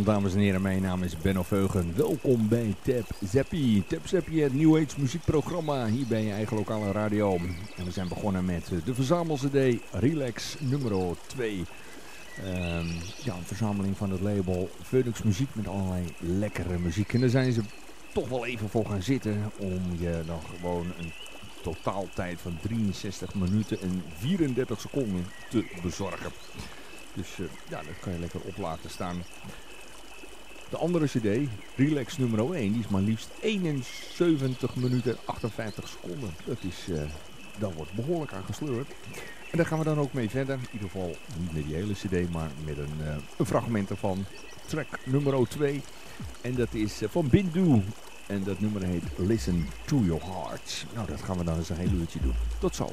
Dames en heren. Mijn naam is Benno Veugen. Welkom bij Tap Zappie. Tap Zappie, het New Age muziekprogramma hier bij je eigen lokale radio. En we zijn begonnen met de verzamel-cd Relax nummer 2. Ehm, ja, een verzameling van het label Phoenix Muziek met allerlei lekkere muziek. En daar zijn ze toch wel even voor gaan zitten om je dan gewoon een totaaltijd van 63 minuten en 34 seconden te bezorgen. Dus uh, ja, dat kan je lekker op laten staan. De andere cd, Relax nummer 1, die is maar liefst 71 minuten en 58 seconden. Dat is, uh, daar wordt behoorlijk aan gesleurd. En daar gaan we dan ook mee verder. In ieder geval niet met die hele cd, maar met een, uh, een fragment ervan. Track nummer 2. En dat is van Bindu. En dat nummer heet Listen to Your Heart. Nou, dat gaan we dan eens een hele uurtje doen. Tot zo.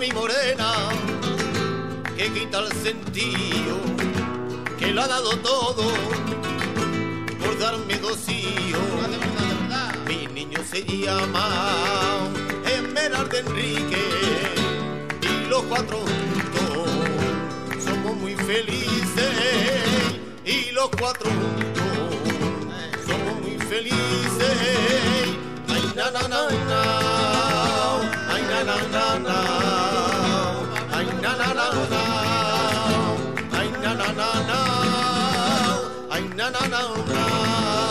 mi morena, que quita el sentido, que lo ha dado todo por darme dos hijos. Mi niño se llama Esmeralda Enrique y los cuatro juntos somos muy felices y los cuatro juntos somos muy felices. Ay, na, na, na, na. na na na na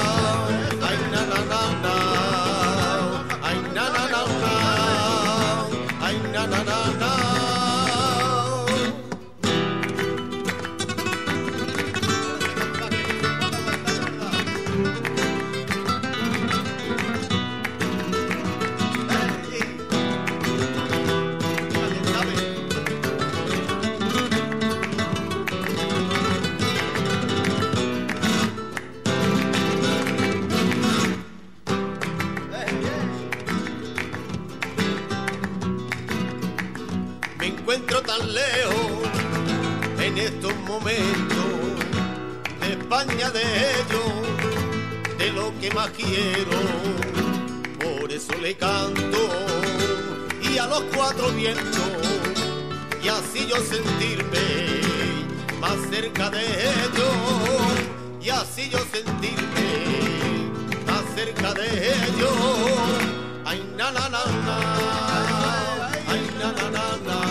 estos momentos de España de ellos, de lo que más quiero. Por eso le canto y a los cuatro vientos, y así yo sentirme más cerca de ellos, y así yo sentirme más cerca de ellos. Ay, na, na, na, na. Ay, na, na, na, na.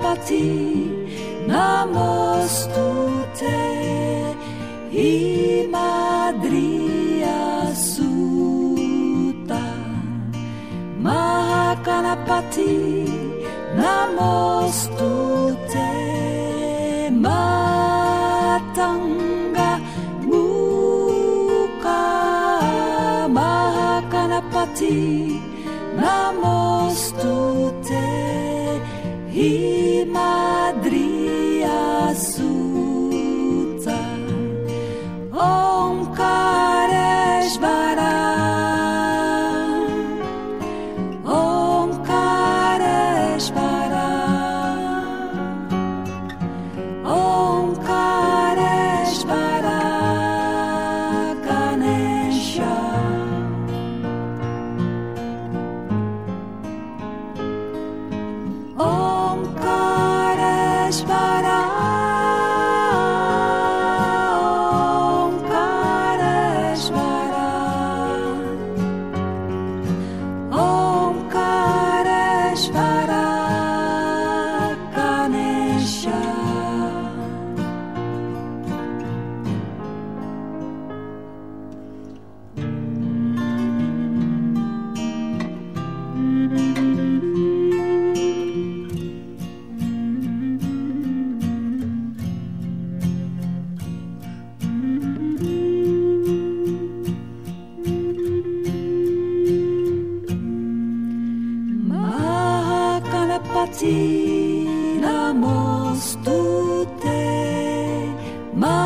Pati Namostute Imadriya Suta. Mahakanapati Namostute Matanga muka. Mahakanapati Namostute Himadriya Sutta Om Kareshvara Om My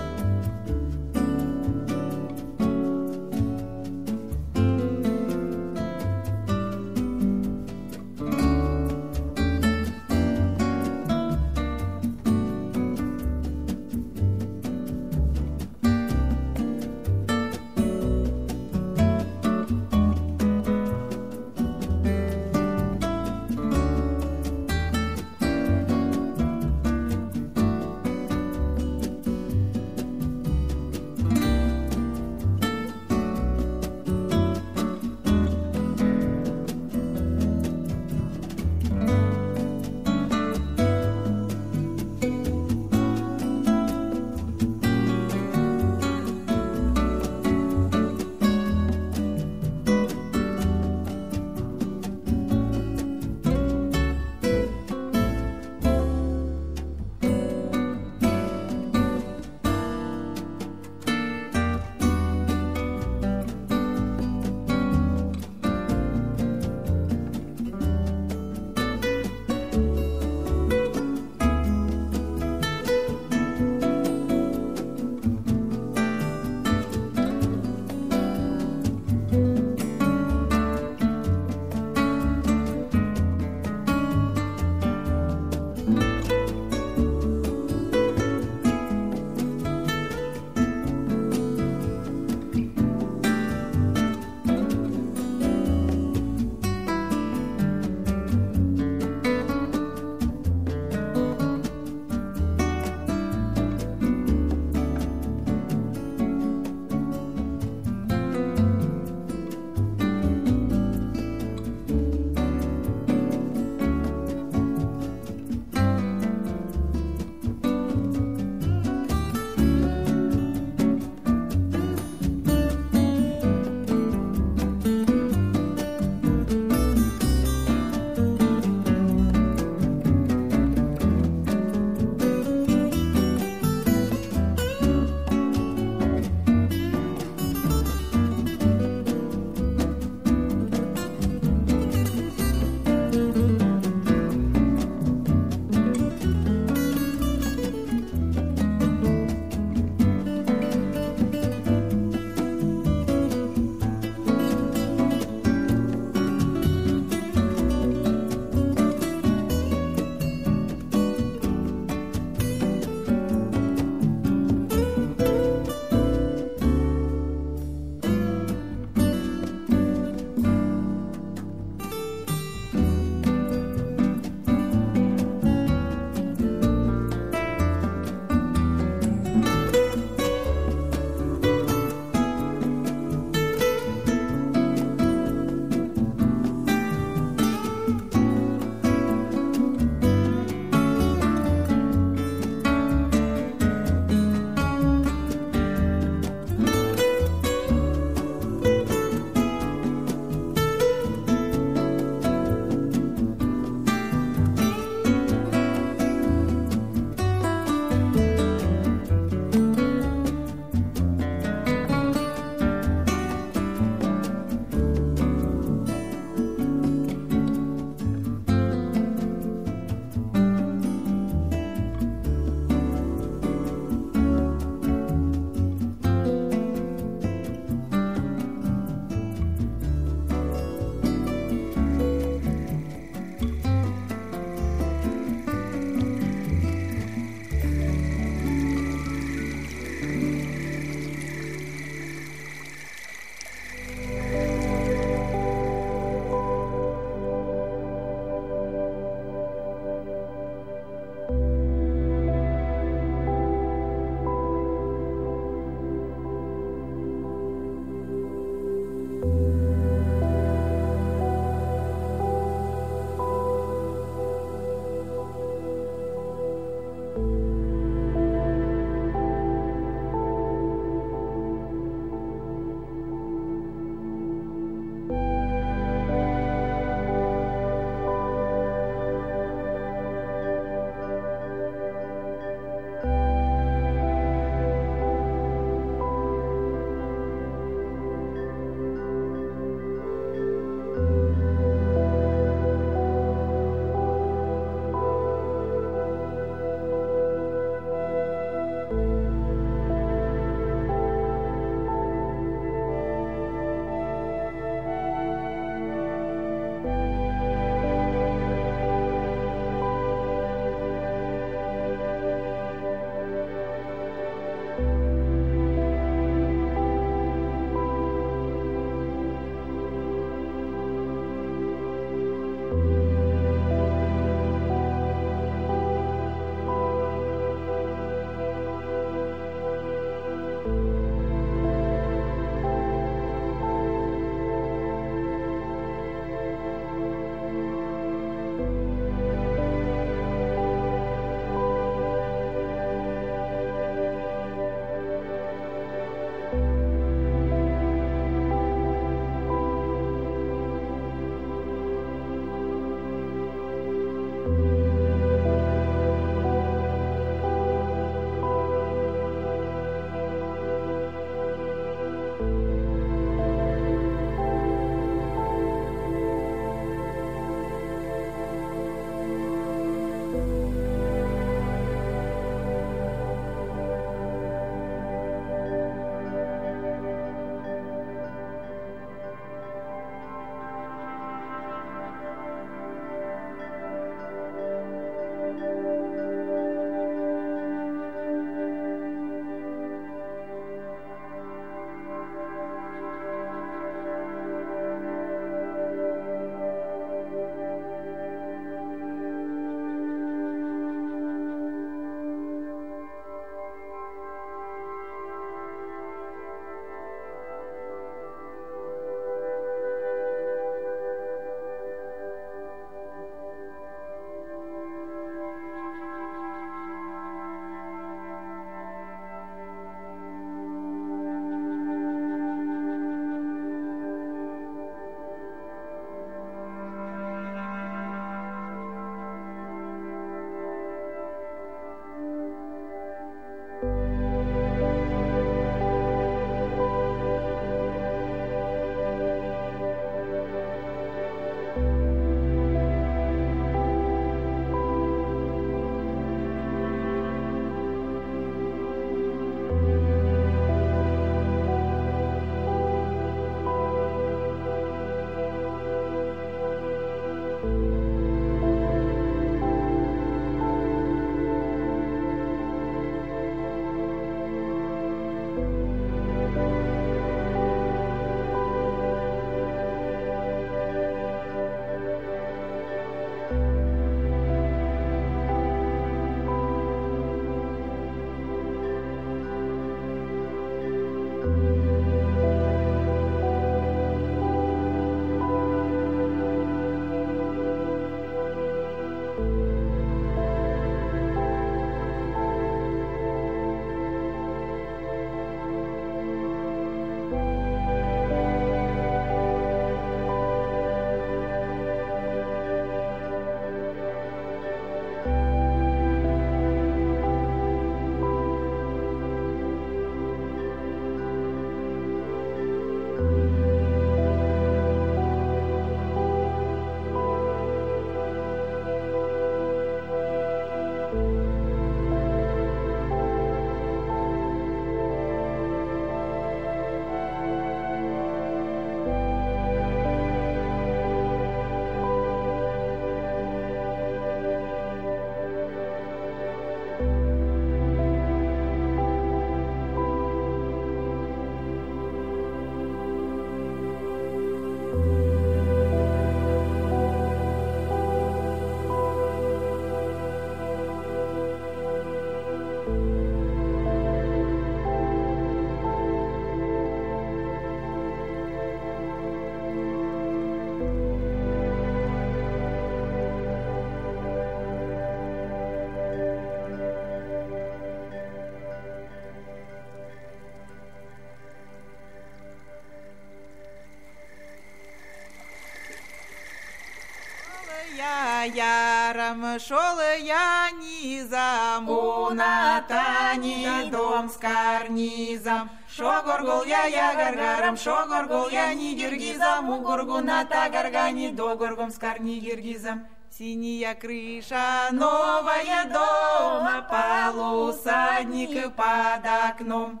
яром шел я низом, у Натани дом с карнизом. Шо горгол я я гаргарам, шо горгол я ни гиргизам, у горгуната гаргани до горгом с карни гиргизам. Синяя крыша, новая дома, полусадник под окном.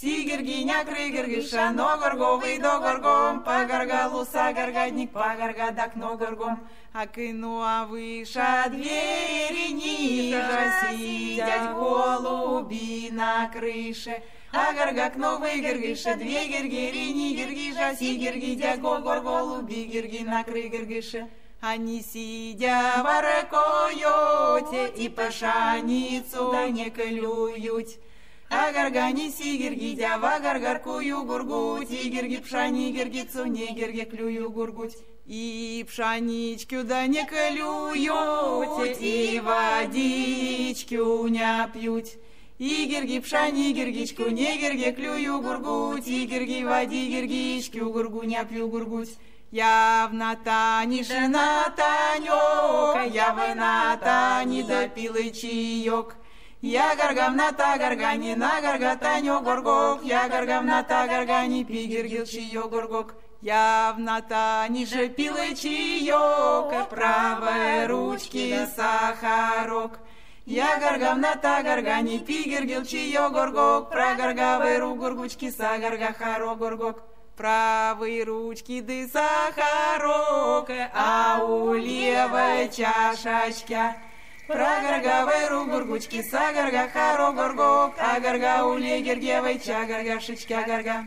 Сигергиня, крыгергиша, но горговый до горгом, по горгалуса горгадник, по горгадак, но горгом. А кынуа выше двери ниже, сидят голуби на крыше. А горгак новый гергиша, две гергери, не гергижа, си гергидя, гор голуби, герги на крыгергише. Они сидя в аркоете и пашаницу не клюют. А гаргані сігергідя, вагаргаркую гургуть, і герги пшані гергицу, не герги клюю гургуть. І пшаничку да не клюють, і водичку не п'ють. Игерги пшани гергичку, не герге клюю гургуть, Игерги води гергичку, гургуня пью гургуть. Я в Натані жена Таньока, я в Натані допили чайок. Я гаргав на та гаргані, на гарга Таню горгок, я гаргав на та гаргані, пігергіл чайок горгок. Я в Натані же пили чайок, правой ручки сахарок. Я гаргав на та гаргані, пігергіл чайок горгок, прогаргавай ру горгучки, сагарга харо горгок. Правой ручки ды сахарок, а у левой чашечка. Прагарга, вайру, гургучки, сагарга, хару, горгок, агарга, улегергевай, чагарга, шичка, гарга.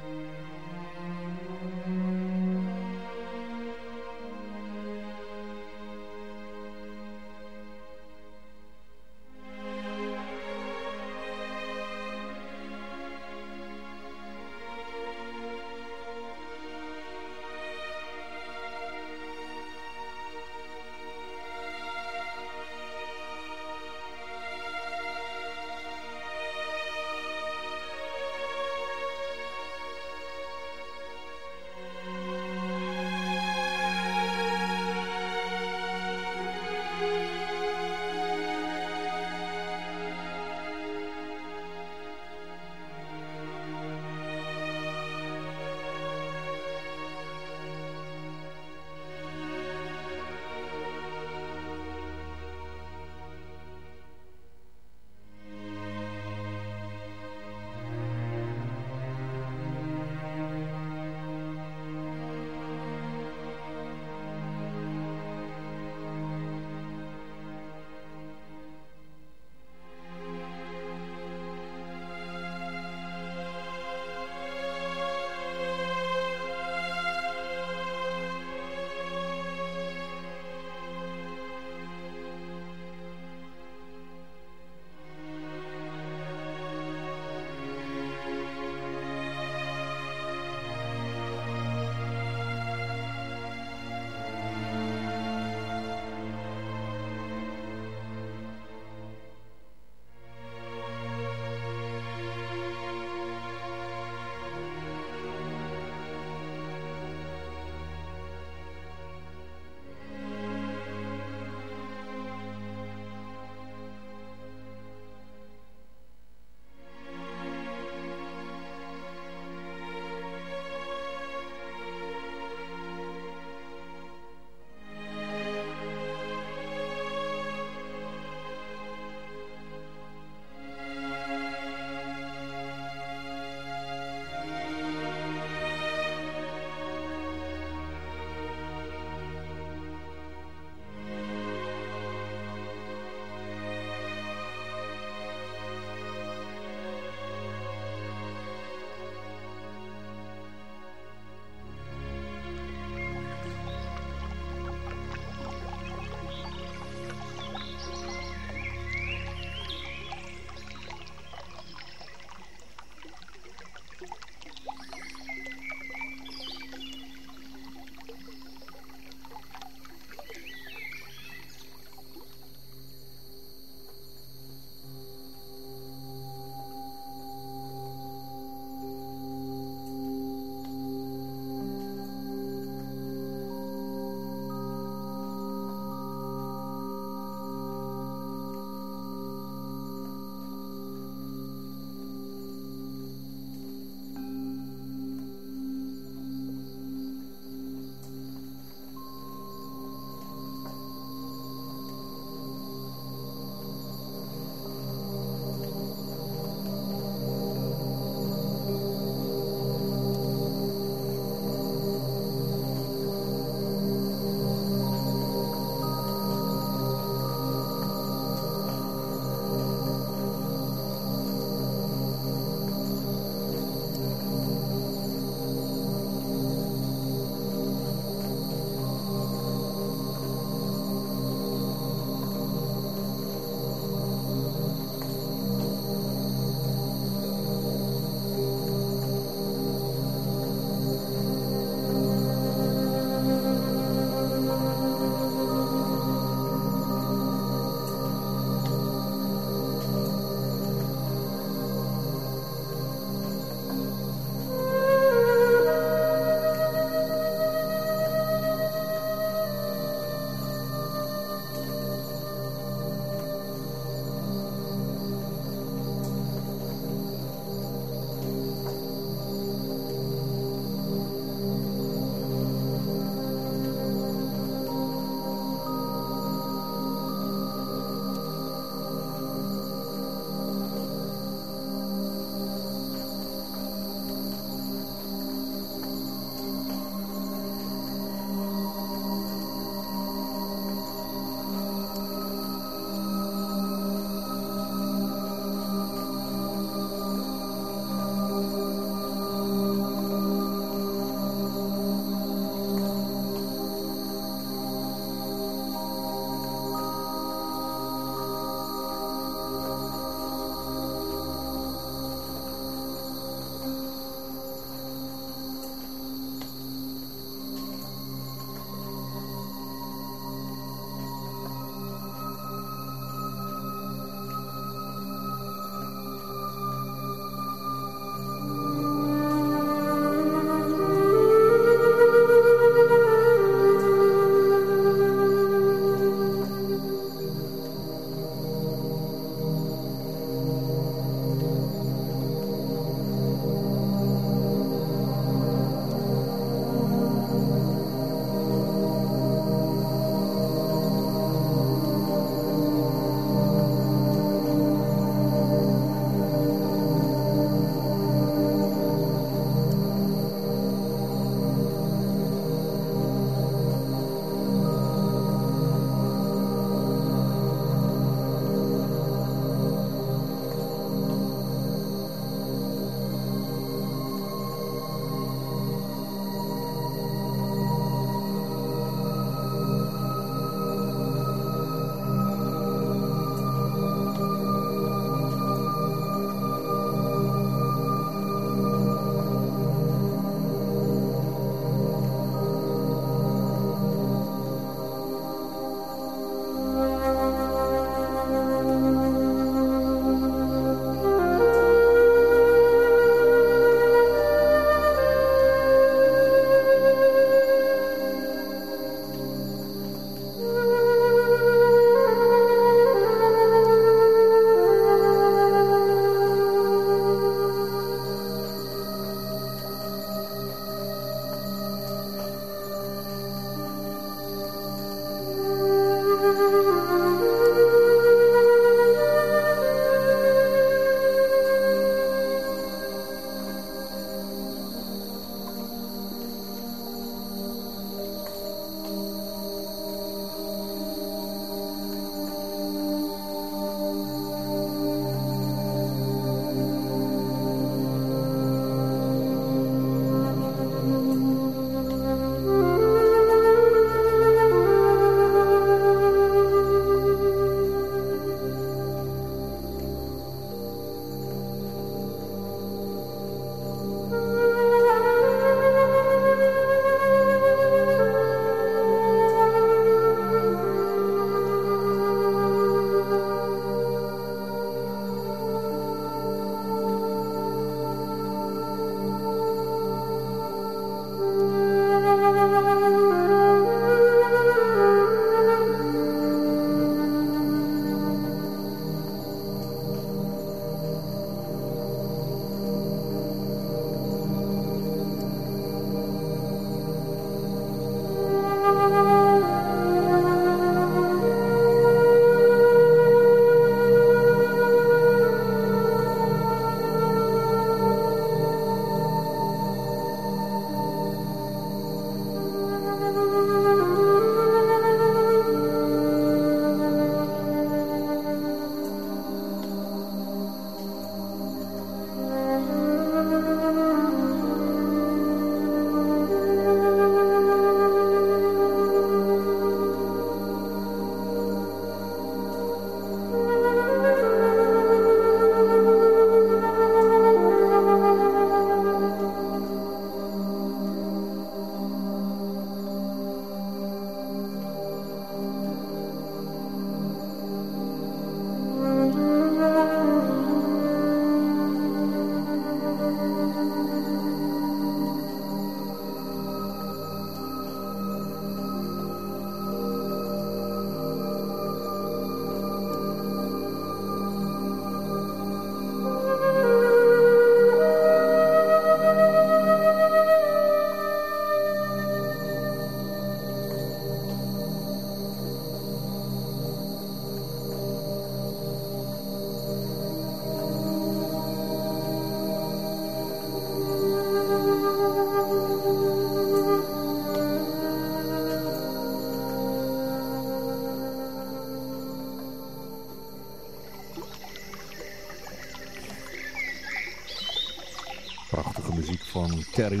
Terry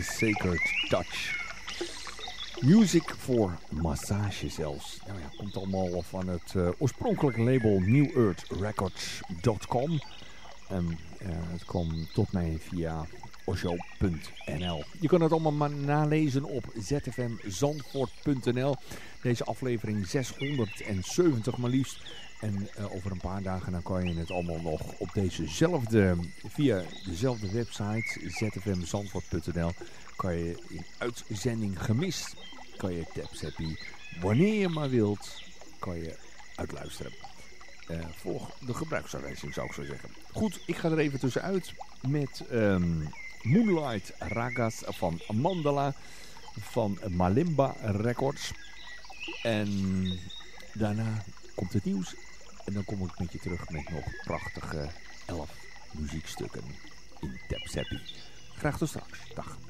Sacred Touch. Music voor massage zelfs. Nou ja, komt allemaal van het uh, oorspronkelijke label newearthrecords.com. En uh, het kwam tot mij via osho.nl. Je kan het allemaal maar nalezen op zfmzandvoort.nl. Deze aflevering 670 maar liefst. En uh, over een paar dagen dan kan je het allemaal nog op dezezelfde, via dezelfde website zfmzandvoort.nl kan je in uitzending gemist, kan je Taps Happy wanneer je maar wilt, kan je uitluisteren. Uh, volg de gebruiksaanwijzing zou ik zo zeggen. Goed, ik ga er even tussenuit met um, Moonlight Ragas van Mandala van Malimba Records. En daarna komt het nieuws en dan kom ik met je terug met nog prachtige 11 muziekstukken in Tap. Graag tot straks. Dag.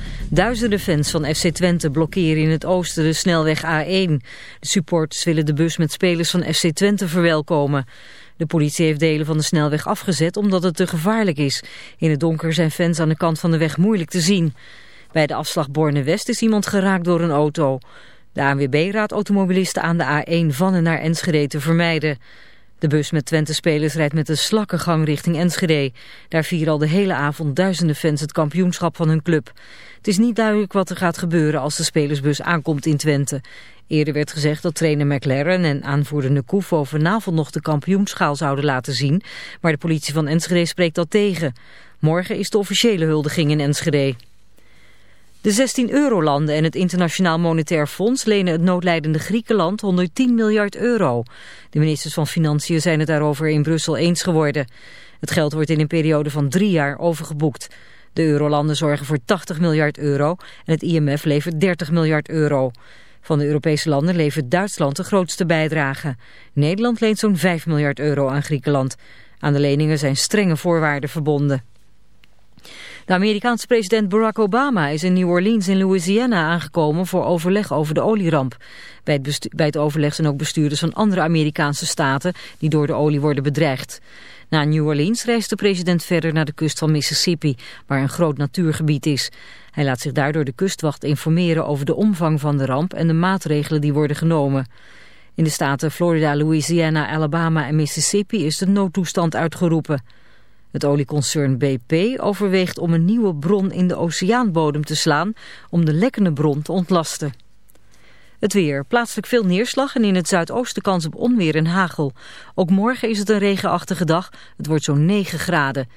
Duizenden fans van FC Twente blokkeren in het oosten de snelweg A1. De supporters willen de bus met spelers van FC Twente verwelkomen. De politie heeft delen van de snelweg afgezet omdat het te gevaarlijk is. In het donker zijn fans aan de kant van de weg moeilijk te zien. Bij de afslag Borne-West is iemand geraakt door een auto. De ANWB raadt automobilisten aan de A1 van en naar Enschede te vermijden. De bus met Twente-spelers rijdt met een slakkengang richting Enschede. Daar vieren al de hele avond duizenden fans het kampioenschap van hun club. Het is niet duidelijk wat er gaat gebeuren als de spelersbus aankomt in Twente. Eerder werd gezegd dat trainer McLaren en aanvoerder Nekufo vanavond nog de kampioenschaal zouden laten zien. Maar de politie van Enschede spreekt dat tegen. Morgen is de officiële huldiging in Enschede. De 16 eurolanden en het Internationaal Monetair Fonds lenen het noodlijdende Griekenland 110 miljard euro. De ministers van Financiën zijn het daarover in Brussel eens geworden. Het geld wordt in een periode van drie jaar overgeboekt. De eurolanden zorgen voor 80 miljard euro en het IMF levert 30 miljard euro. Van de Europese landen levert Duitsland de grootste bijdrage. Nederland leent zo'n 5 miljard euro aan Griekenland. Aan de leningen zijn strenge voorwaarden verbonden. De Amerikaanse president Barack Obama is in New Orleans in Louisiana aangekomen voor overleg over de olieramp. Bij het, bij het overleg zijn ook bestuurders van andere Amerikaanse staten die door de olie worden bedreigd. Na New Orleans reist de president verder naar de kust van Mississippi, waar een groot natuurgebied is. Hij laat zich daardoor de kustwacht informeren over de omvang van de ramp en de maatregelen die worden genomen. In de staten Florida, Louisiana, Alabama en Mississippi is de noodtoestand uitgeroepen. Het olieconcern BP overweegt om een nieuwe bron in de oceaanbodem te slaan om de lekkende bron te ontlasten. Het weer. Plaatselijk veel neerslag en in het zuidoosten kans op onweer en hagel. Ook morgen is het een regenachtige dag. Het wordt zo'n 9 graden.